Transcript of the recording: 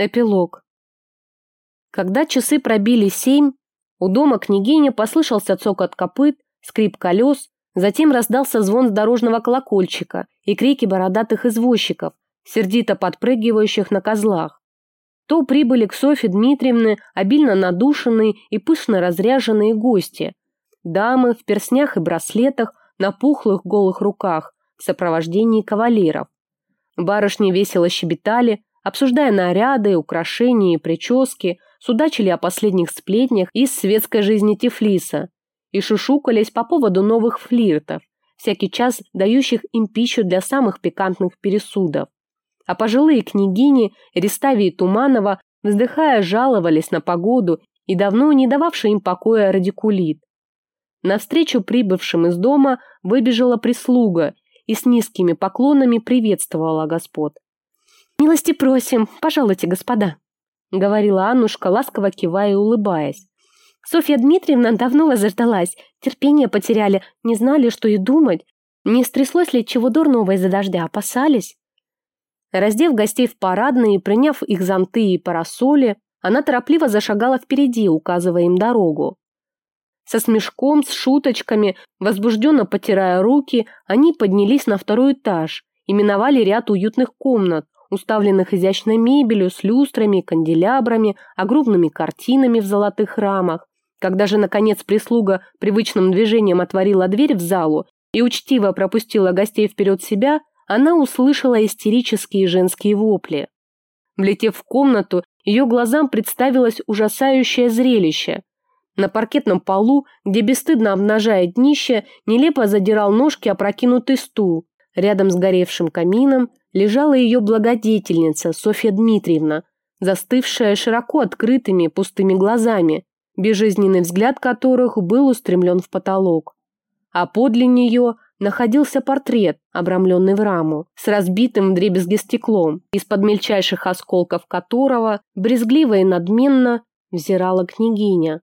Эпилог. Когда часы пробили семь, у дома княгини послышался цокот копыт, скрип колес, затем раздался звон дорожного колокольчика и крики бородатых извозчиков, сердито подпрыгивающих на козлах. То прибыли к Софье Дмитриевне обильно надушенные и пышно разряженные гости. Дамы в перснях и браслетах, на пухлых голых руках, в сопровождении кавалеров. Барышни весело щебетали, обсуждая наряды, украшения и прически, судачили о последних сплетнях из светской жизни Тифлиса и шушукались по поводу новых флиртов, всякий час дающих им пищу для самых пикантных пересудов. А пожилые княгини Рестави и Туманова, вздыхая, жаловались на погоду и давно не дававший им покоя радикулит. Навстречу прибывшим из дома выбежала прислуга и с низкими поклонами приветствовала господ. «Милости просим, пожалуйте, господа», — говорила Аннушка, ласково кивая и улыбаясь. «Софья Дмитриевна давно вас терпение потеряли, не знали, что и думать. Не стряслось ли чего дурного из-за дождя, опасались?» Раздев гостей в парадные и приняв их зонты и парасоли, она торопливо зашагала впереди, указывая им дорогу. Со смешком, с шуточками, возбужденно потирая руки, они поднялись на второй этаж и миновали ряд уютных комнат, уставленных изящной мебелью с люстрами, канделябрами, огромными картинами в золотых рамах. Когда же, наконец, прислуга привычным движением отворила дверь в залу и учтиво пропустила гостей вперед себя, она услышала истерические женские вопли. Влетев в комнату, ее глазам представилось ужасающее зрелище. На паркетном полу, где бесстыдно обнажая днище, нелепо задирал ножки опрокинутый стул. Рядом с горевшим камином лежала ее благодетельница Софья Дмитриевна, застывшая широко открытыми пустыми глазами, безжизненный взгляд которых был устремлен в потолок. А подле нее находился портрет, обрамленный в раму, с разбитым вдребезги стеклом, из-под мельчайших осколков которого брезгливо и надменно взирала княгиня.